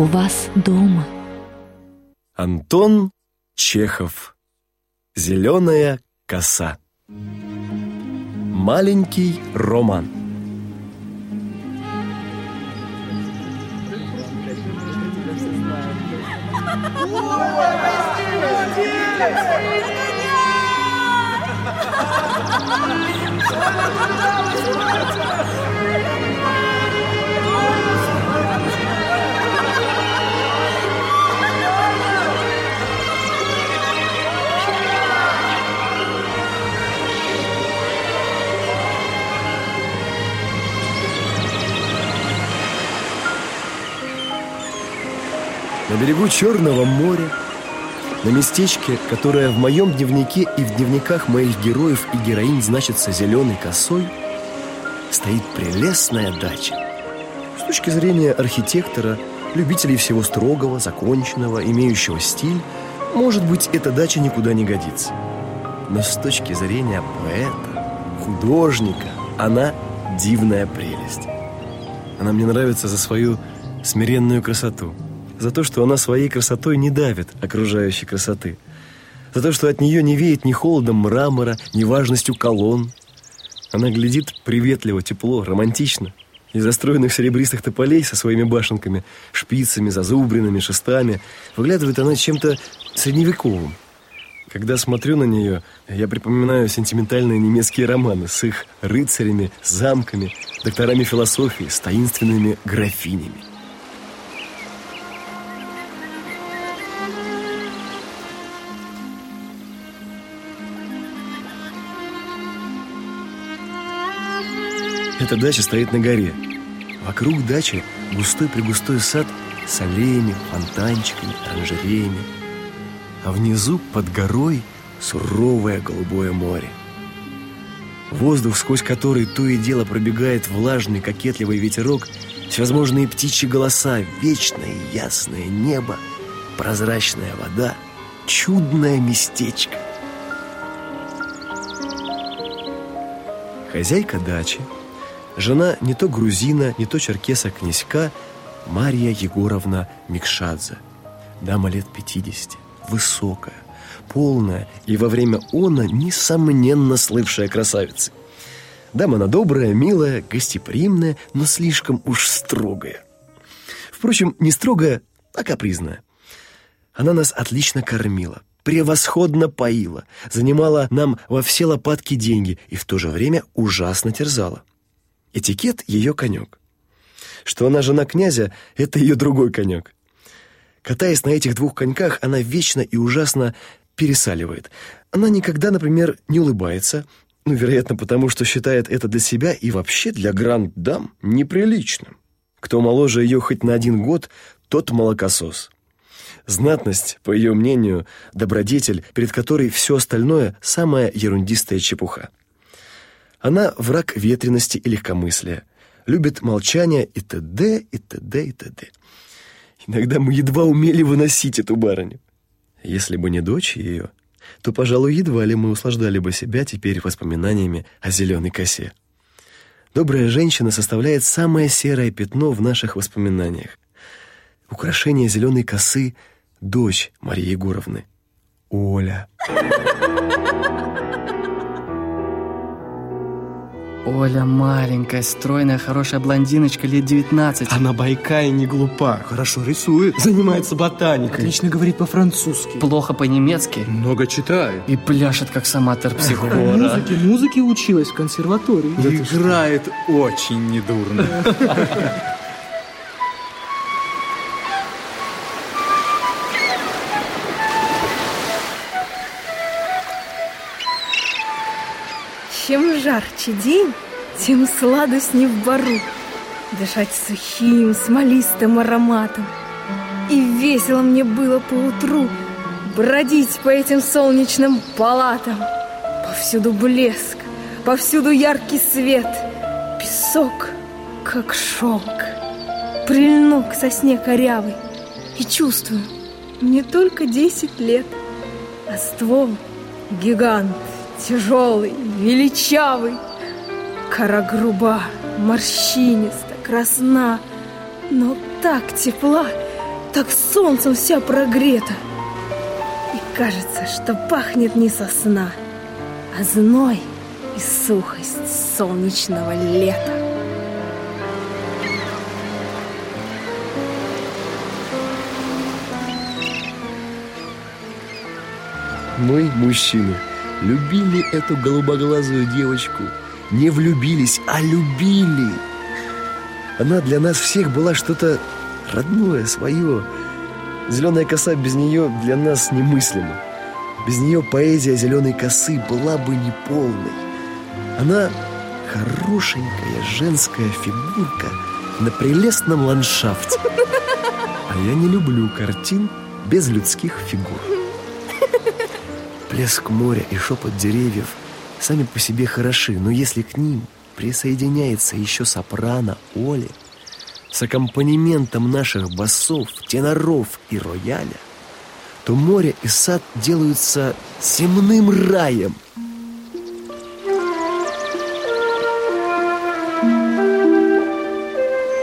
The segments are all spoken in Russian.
у вас дома. Антон Чехов. Зеленая коса. Маленький роман. На берегу Черного моря, на местечке, которое в моем дневнике и в дневниках моих героев и героинь значится зеленой косой, стоит прелестная дача. С точки зрения архитектора, любителей всего строгого, законченного, имеющего стиль, может быть, эта дача никуда не годится. Но с точки зрения поэта, художника, она дивная прелесть. Она мне нравится за свою смиренную красоту – за то, что она своей красотой не давит окружающей красоты, за то, что от нее не веет ни холодом мрамора, ни важностью колонн. Она глядит приветливо, тепло, романтично. Из застроенных серебристых тополей со своими башенками, шпицами, зазубринами, шестами выглядывает она чем-то средневековым. Когда смотрю на нее, я припоминаю сентиментальные немецкие романы с их рыцарями, замками, докторами философии, с таинственными графинями. Эта дача стоит на горе. Вокруг дачи густой-пригустой сад с аллеями, фонтанчиками, оранжереями. А внизу, под горой, суровое голубое море. Воздух, сквозь который то и дело пробегает влажный, кокетливый ветерок, всевозможные птичьи голоса, вечное ясное небо, прозрачная вода, чудное местечко. Хозяйка дачи – Жена не то грузина, не то черкеса-князька Мария Егоровна Микшадзе. Дама лет 50, высокая, полная и во время она, несомненно, слывшая красавица. Дама она добрая, милая, гостеприимная, но слишком уж строгая. Впрочем, не строгая, а капризная. Она нас отлично кормила, превосходно поила, занимала нам во все лопатки деньги и в то же время ужасно терзала. Этикет — ее конек. Что она жена князя — это ее другой конек. Катаясь на этих двух коньках, она вечно и ужасно пересаливает. Она никогда, например, не улыбается, ну, вероятно, потому что считает это для себя и вообще для гранд-дам неприличным. Кто моложе ее хоть на один год, тот молокосос. Знатность, по ее мнению, добродетель, перед которой все остальное – самая ерундистая чепуха. Она враг ветренности и легкомыслия, любит молчание и т.д., и т.д., и т.д. Иногда мы едва умели выносить эту барыню. Если бы не дочь ее, то, пожалуй, едва ли мы услаждали бы себя теперь воспоминаниями о зеленой косе. Добрая женщина составляет самое серое пятно в наших воспоминаниях. Украшение зеленой косы — дочь Марии Егоровны, Оля. Оля маленькая, стройная, хорошая блондиночка, лет 19. Она байка и не глупа, хорошо рисует, занимается ботаникой. Отлично говорит по-французски. Плохо по-немецки. Много читает. И пляшет, как сама терпсихора. Музыке, музыке училась в консерватории. Играет очень недурно. Чем жарче день, тем сладостней в бару. Дышать сухим, смолистым ароматом. И весело мне было поутру Бродить по этим солнечным палатам. Повсюду блеск, повсюду яркий свет. Песок, как шелк. Прильну к сосне корявой И чувствую, не только десять лет А ствол гигант тяжелый, величавый. Кора груба, морщиниста, красна, но так тепла, так солнцем вся прогрета. И кажется, что пахнет не сосна, а зной и сухость солнечного лета. Мы, мужчины, любили эту голубоглазую девочку. Не влюбились, а любили. Она для нас всех была что-то родное, свое. Зеленая коса без нее для нас немыслима. Без нее поэзия зеленой косы была бы неполной. Она хорошенькая женская фигурка на прелестном ландшафте. А я не люблю картин без людских фигур. Плеск моря и шепот деревьев сами по себе хороши, но если к ним присоединяется еще сопрано Оли с аккомпанементом наших басов, теноров и рояля, то море и сад делаются земным раем.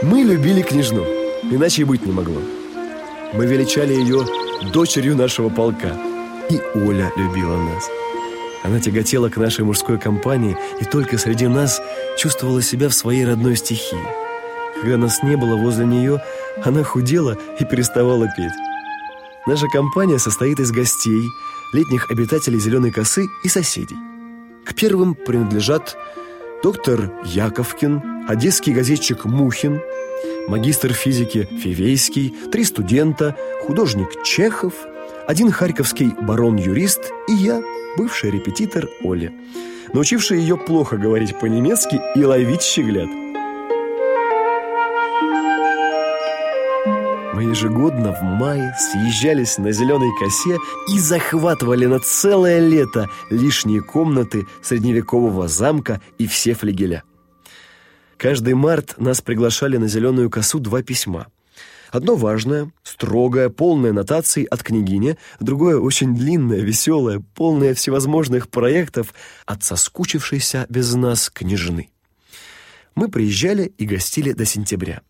Мы любили княжну, иначе и быть не могло. Мы величали ее дочерью нашего полка. И Оля любила нас. Она тяготела к нашей мужской компании и только среди нас чувствовала себя в своей родной стихии. Когда нас не было возле нее, она худела и переставала петь. Наша компания состоит из гостей, летних обитателей Зеленой косы и соседей. К первым принадлежат доктор Яковкин, одесский газетчик Мухин, магистр физики Фивейский, три студента, художник Чехов, один харьковский барон-юрист и я, бывший репетитор Оля, научивший ее плохо говорить по-немецки и ловить щеглят. Мы ежегодно в мае съезжались на зеленой косе и захватывали на целое лето лишние комнаты средневекового замка и все флигеля. Каждый март нас приглашали на зеленую косу два письма. Одно важное, строгое, полное нотаций от княгини, другое очень длинное, веселое, полное всевозможных проектов от соскучившейся без нас княжны. Мы приезжали и гостили до сентября.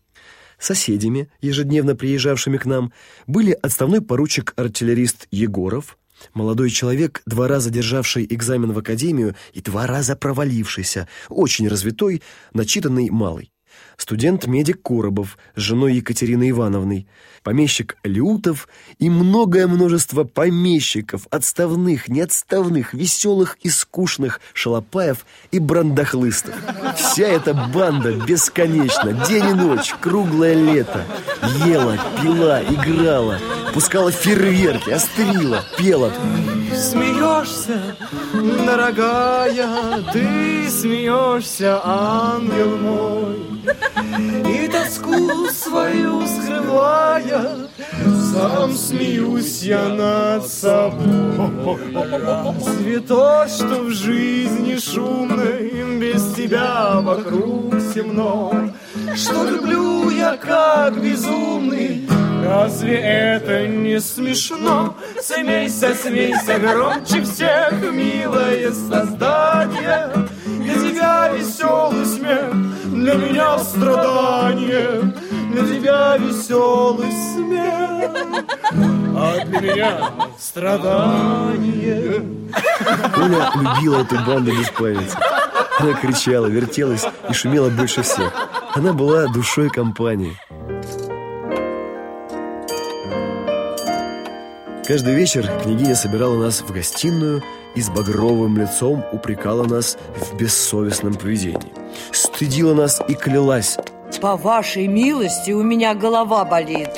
Соседями, ежедневно приезжавшими к нам, были отставной поручик-артиллерист Егоров, молодой человек, два раза державший экзамен в академию и два раза провалившийся, очень развитой, начитанный малый студент-медик Коробов с женой Екатериной Ивановной, помещик Леутов и многое множество помещиков, отставных, неотставных, веселых и скучных, шалопаев и брандахлыстов. Вся эта банда бесконечно, день и ночь, круглое лето, ела, пила, играла, пускала фейерверки, острила, пела. Смеешься, дорогая, ты смеешься, ангел мой. И тоску свою скрывая, Сам смеюсь я над собой. Цветок, что в жизни шумной, Без тебя вокруг темно, Что люблю я как безумный, Разве это не смешно? Смейся, смейся громче всех, милое создание. Для тебя веселый смех, для меня страдание, для тебя веселый смех, а для меня страдание. Оля любила эту банду без памяти. Она кричала, вертелась и шумела больше всех. Она была душой компании. Каждый вечер княгиня собирала нас в гостиную и с багровым лицом упрекала нас в бессовестном поведении. Стыдила нас и клялась. По вашей милости у меня голова болит.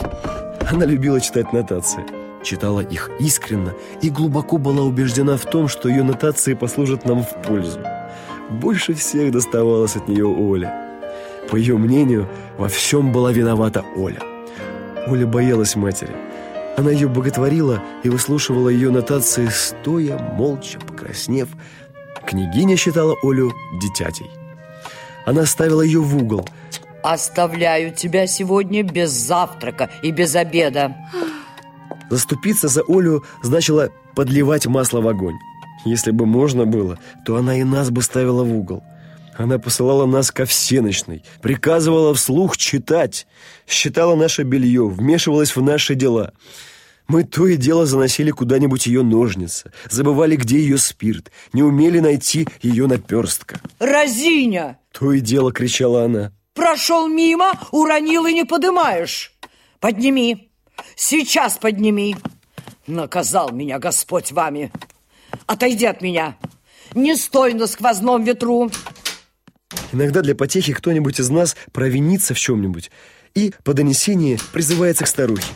Она любила читать нотации. Читала их искренно и глубоко была убеждена в том, что ее нотации послужат нам в пользу. Больше всех доставалось от нее Оля. По ее мнению, во всем была виновата Оля. Оля боялась матери. Она ее боготворила и выслушивала ее нотации, стоя, молча, покраснев. Княгиня считала Олю дитятей. Она ставила ее в угол. Оставляю тебя сегодня без завтрака и без обеда. Заступиться за Олю значило подливать масло в огонь. Если бы можно было, то она и нас бы ставила в угол. Она посылала нас ко всеночной, приказывала вслух читать, считала наше белье, вмешивалась в наши дела. Мы то и дело заносили куда-нибудь ее ножницы, забывали, где ее спирт, не умели найти ее наперстка. Разиня! То и дело кричала она. Прошел мимо, уронил и не подымаешь. Подними, сейчас подними. Наказал меня Господь вами. Отойди от меня. Не стой на сквозном ветру. Иногда для потехи кто-нибудь из нас провинится в чем-нибудь и по донесении призывается к старухе.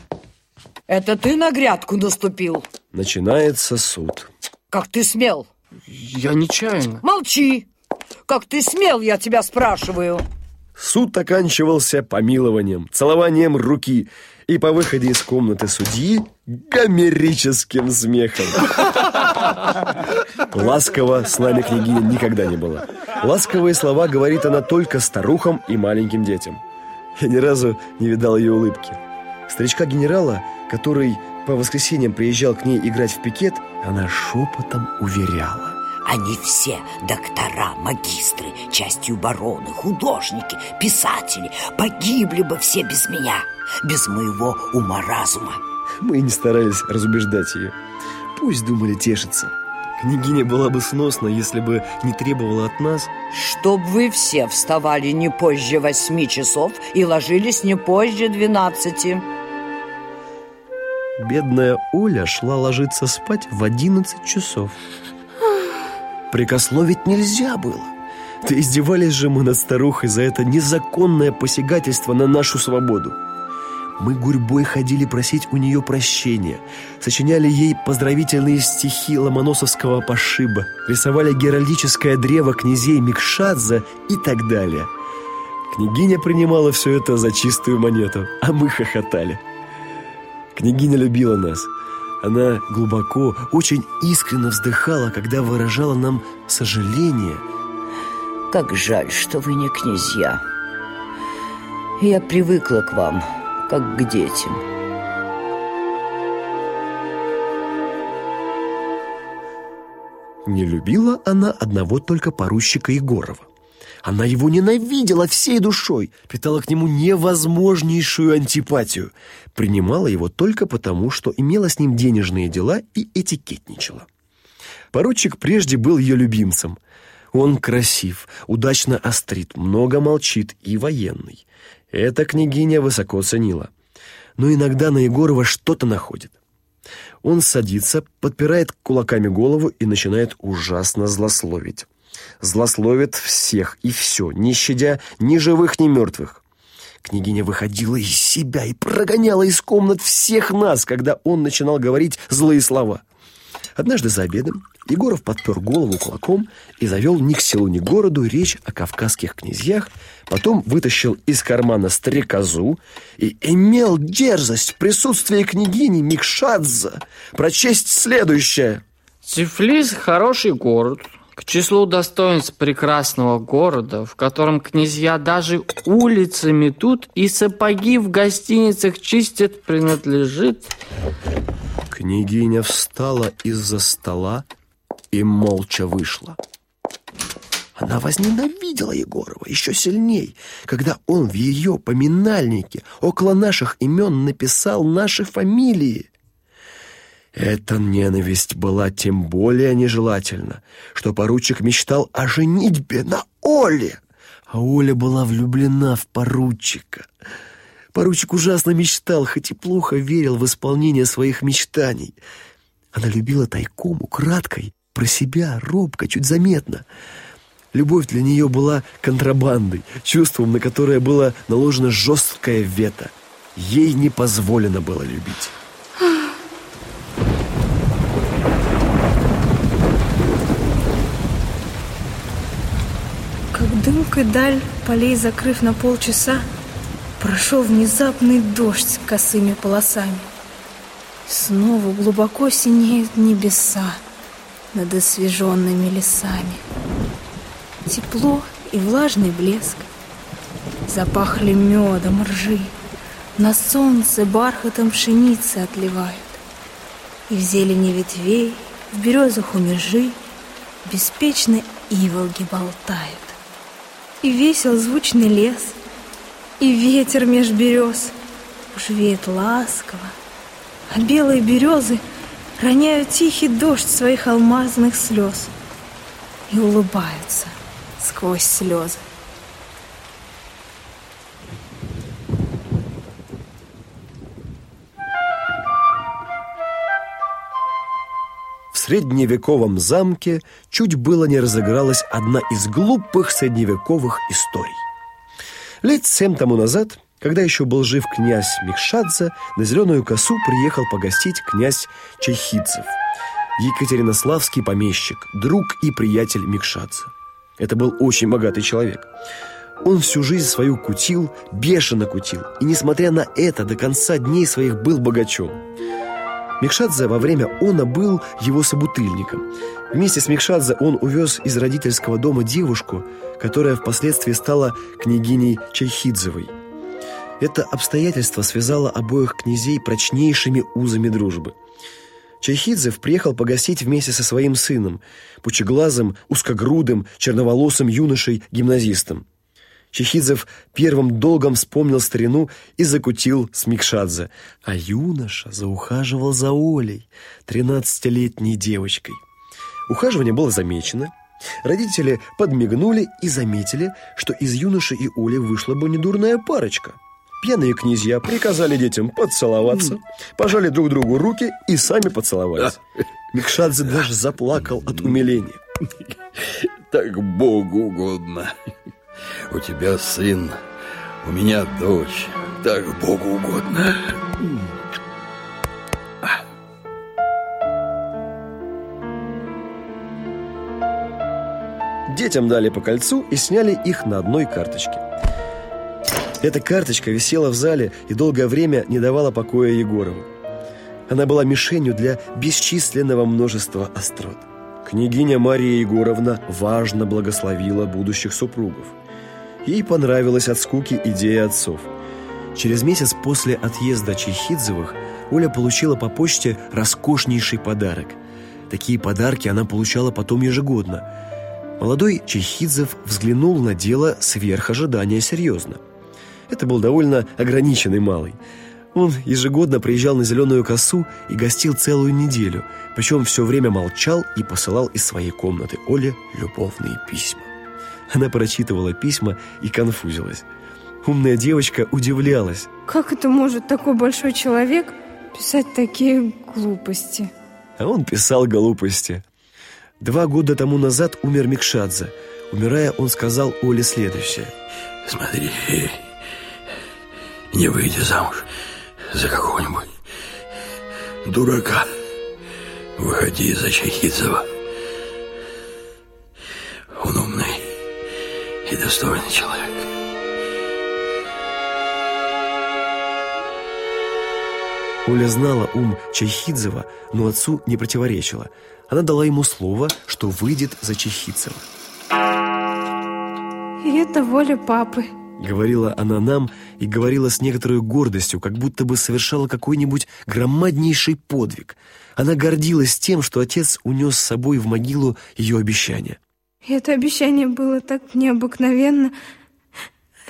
Это ты на грядку наступил? Начинается суд. Как ты смел? Я нечаянно. Молчи! Как ты смел, я тебя спрашиваю? Суд оканчивался помилованием, целованием руки и по выходе из комнаты судьи гомерическим смехом. Ласково с нами княгиня никогда не была. Ласковые слова говорит она только старухам и маленьким детям. Я ни разу не видал ее улыбки. Старичка-генерала, который по воскресеньям приезжал к ней играть в пикет, она шепотом уверяла. Они все доктора, магистры, частью бароны, художники, писатели. Погибли бы все без меня, без моего ума-разума. Мы не старались разубеждать ее. Пусть думали тешиться. Княгиня была бы сносна, если бы не требовала от нас Чтоб вы все вставали не позже восьми часов и ложились не позже двенадцати. Бедная Оля шла ложиться спать в 11 часов. Прикословить нельзя было. Да издевались же мы над старухой за это незаконное посягательство на нашу свободу. Мы гурьбой ходили просить у нее прощения, сочиняли ей поздравительные стихи ломоносовского пошиба, рисовали геральдическое древо князей Микшадзе и так далее. Княгиня принимала все это за чистую монету, а мы хохотали. Княгиня любила нас. Она глубоко, очень искренне вздыхала, когда выражала нам сожаление. Как жаль, что вы не князья. Я привыкла к вам, как к детям. Не любила она одного только поручика Егорова. Она его ненавидела всей душой, питала к нему невозможнейшую антипатию, принимала его только потому, что имела с ним денежные дела и этикетничала. Поручик прежде был ее любимцем. Он красив, удачно острит, много молчит и военный. Эта княгиня высоко ценила. Но иногда на Егорова что-то находит. Он садится, подпирает кулаками голову и начинает ужасно злословить. Злословит всех и все, не щадя ни живых, ни мертвых. Княгиня выходила из себя и прогоняла из комнат всех нас, когда он начинал говорить злые слова. Однажды за обедом Егоров подпер голову кулаком и завел ни к селу, ни к городу речь о кавказских князьях, потом вытащил из кармана стрекозу и имел дерзость в присутствии княгини Микшадзе прочесть следующее. Тифлис – хороший город. К числу достоинств прекрасного города, в котором князья даже улицы метут и сапоги в гостиницах чистят, принадлежит... Княгиня встала из-за стола и молча вышла. Она возненавидела Егорова еще сильней, когда он в ее поминальнике около наших имен написал наши фамилии. Эта ненависть была тем более нежелательна, что поручик мечтал о женитьбе на Оле, а Оля была влюблена в поручика. Поручик ужасно мечтал, хоть и плохо верил в исполнение своих мечтаний. Она любила тайком, украдкой, про себя, робко, чуть заметно. Любовь для нее была контрабандой, чувством, на которое было наложено жесткое вето. Ей не позволено было любить. Как дымкой даль, полей закрыв на полчаса, Прошел внезапный дождь косыми полосами. Снова глубоко синеют небеса над освеженными лесами. Тепло и влажный блеск. Запахли медом ржи. На солнце бархатом пшеницы отливают. И в зелени ветвей, в березах у межи Беспечно иволги болтают. И весел звучный лес, и ветер меж берез Уж веет ласково, а белые березы Роняют тихий дождь своих алмазных слез И улыбаются сквозь слезы. Средневековом замке чуть было не разыгралась одна из глупых средневековых историй. Лет семь тому назад, когда еще был жив князь Микшадзе, на Зеленую косу приехал погостить князь Чайхидцев, Екатеринославский помещик, друг и приятель Микшадзе. Это был очень богатый человек. Он всю жизнь свою кутил, бешено кутил, и, несмотря на это, до конца дней своих был богачом. Микшадзе во время она был его собутыльником. Вместе с Микшадзе он увез из родительского дома девушку, которая впоследствии стала княгиней Чайхидзевой. Это обстоятельство связало обоих князей прочнейшими узами дружбы. Чайхидзев приехал погостить вместе со своим сыном, пучеглазым, узкогрудым, черноволосым юношей-гимназистом. Чехидзев первым долгом вспомнил старину и закутил с Микшадзе, а юноша заухаживал за Олей, тринадцатилетней девочкой. Ухаживание было замечено. Родители подмигнули и заметили, что из юноши и Оли вышла бы недурная парочка. Пьяные князья приказали детям поцеловаться, пожали друг другу руки и сами поцеловались. Микшадзе даже заплакал от умиления. Так Богу угодно. У тебя сын, у меня дочь. Так Богу угодно. Детям дали по кольцу и сняли их на одной карточке. Эта карточка висела в зале и долгое время не давала покоя Егорову. Она была мишенью для бесчисленного множества острот. Княгиня Мария Егоровна важно благословила будущих супругов. Ей понравилась от скуки идея отцов. Через месяц после отъезда Чехидзевых Оля получила по почте роскошнейший подарок. Такие подарки она получала потом ежегодно. Молодой Чехидзев взглянул на дело сверх ожидания серьезно. Это был довольно ограниченный малый. Он ежегодно приезжал на Зеленую косу и гостил целую неделю, причем все время молчал и посылал из своей комнаты Оле любовные письма. Она прочитывала письма и конфузилась. Умная девочка удивлялась. Как это может такой большой человек писать такие глупости? А он писал глупости. Два года тому назад умер Микшадзе. Умирая, он сказал Оле следующее. Смотри, не выйди замуж за какого-нибудь дурака. Выходи за Чайхидзева. Достойный человек. Оля знала ум Чайхидзева, но отцу не противоречила. Она дала ему слово, что выйдет за Чайхидзева. И это воля папы. Говорила она нам и говорила с некоторой гордостью, как будто бы совершала какой-нибудь громаднейший подвиг. Она гордилась тем, что отец унес с собой в могилу ее обещание. И это обещание было так необыкновенно,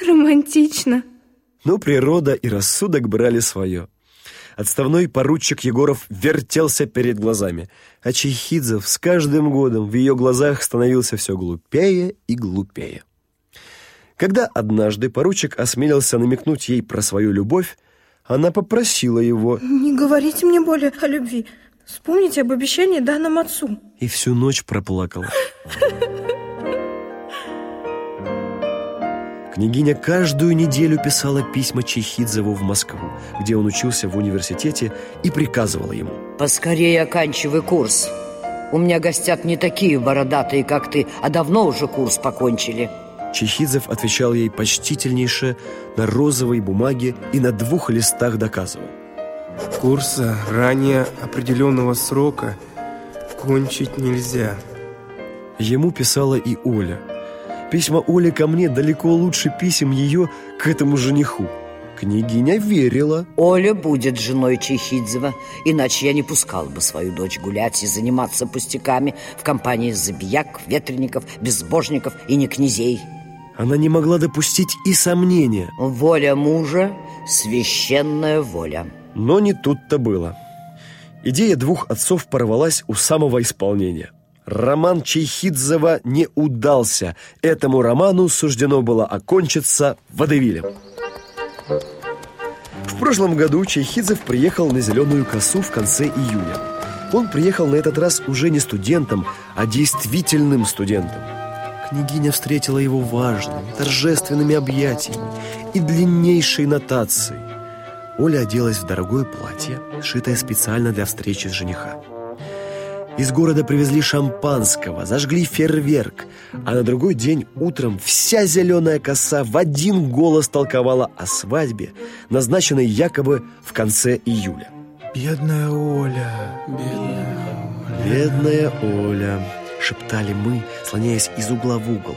романтично. Но природа и рассудок брали свое. Отставной поручик Егоров вертелся перед глазами, а Чайхидзев с каждым годом в ее глазах становился все глупее и глупее. Когда однажды поручик осмелился намекнуть ей про свою любовь, она попросила его «Не говорите мне более о любви. Вспомните об обещании данном отцу». И всю ночь проплакала. Княгиня каждую неделю писала письма Чехидзеву в Москву, где он учился в университете, и приказывала ему. Поскорее оканчивай курс. У меня гостят не такие бородатые, как ты, а давно уже курс покончили. Чехидзев отвечал ей почтительнейше на розовой бумаге и на двух листах доказывал. Курса ранее определенного срока кончить нельзя. Ему писала и Оля. Письма Оли ко мне далеко лучше писем ее к этому жениху. Княгиня верила. Оля будет женой Чехидзева, иначе я не пускал бы свою дочь гулять и заниматься пустяками в компании забияк, ветреников, безбожников и не князей. Она не могла допустить и сомнения. Воля мужа – священная воля. Но не тут-то было. Идея двух отцов порвалась у самого исполнения. Роман Чайхидзева не удался. Этому роману суждено было окончиться водевилем. В прошлом году Чайхидзев приехал на Зеленую косу в конце июня. Он приехал на этот раз уже не студентом, а действительным студентом. Княгиня встретила его важными, торжественными объятиями и длиннейшей нотацией. Оля оделась в дорогое платье, шитое специально для встречи с жениха. Из города привезли шампанского, зажгли фейерверк, а на другой день утром вся зеленая коса в один голос толковала о свадьбе, назначенной якобы в конце июля. Бедная Оля, бедная Оля. Бедная Оля, шептали мы, слоняясь из угла в угол,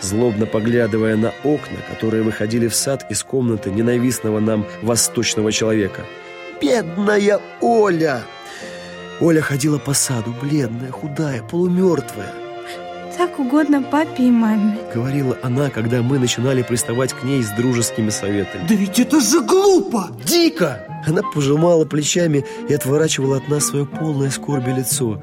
злобно поглядывая на окна, которые выходили в сад из комнаты ненавистного нам восточного человека. «Бедная Оля!» Оля ходила по саду, бледная, худая, полумертвая. Так угодно папе и маме. Говорила она, когда мы начинали приставать к ней с дружескими советами. Да ведь это же глупо! Дико! Она пожимала плечами и отворачивала от нас свое полное скорби лицо.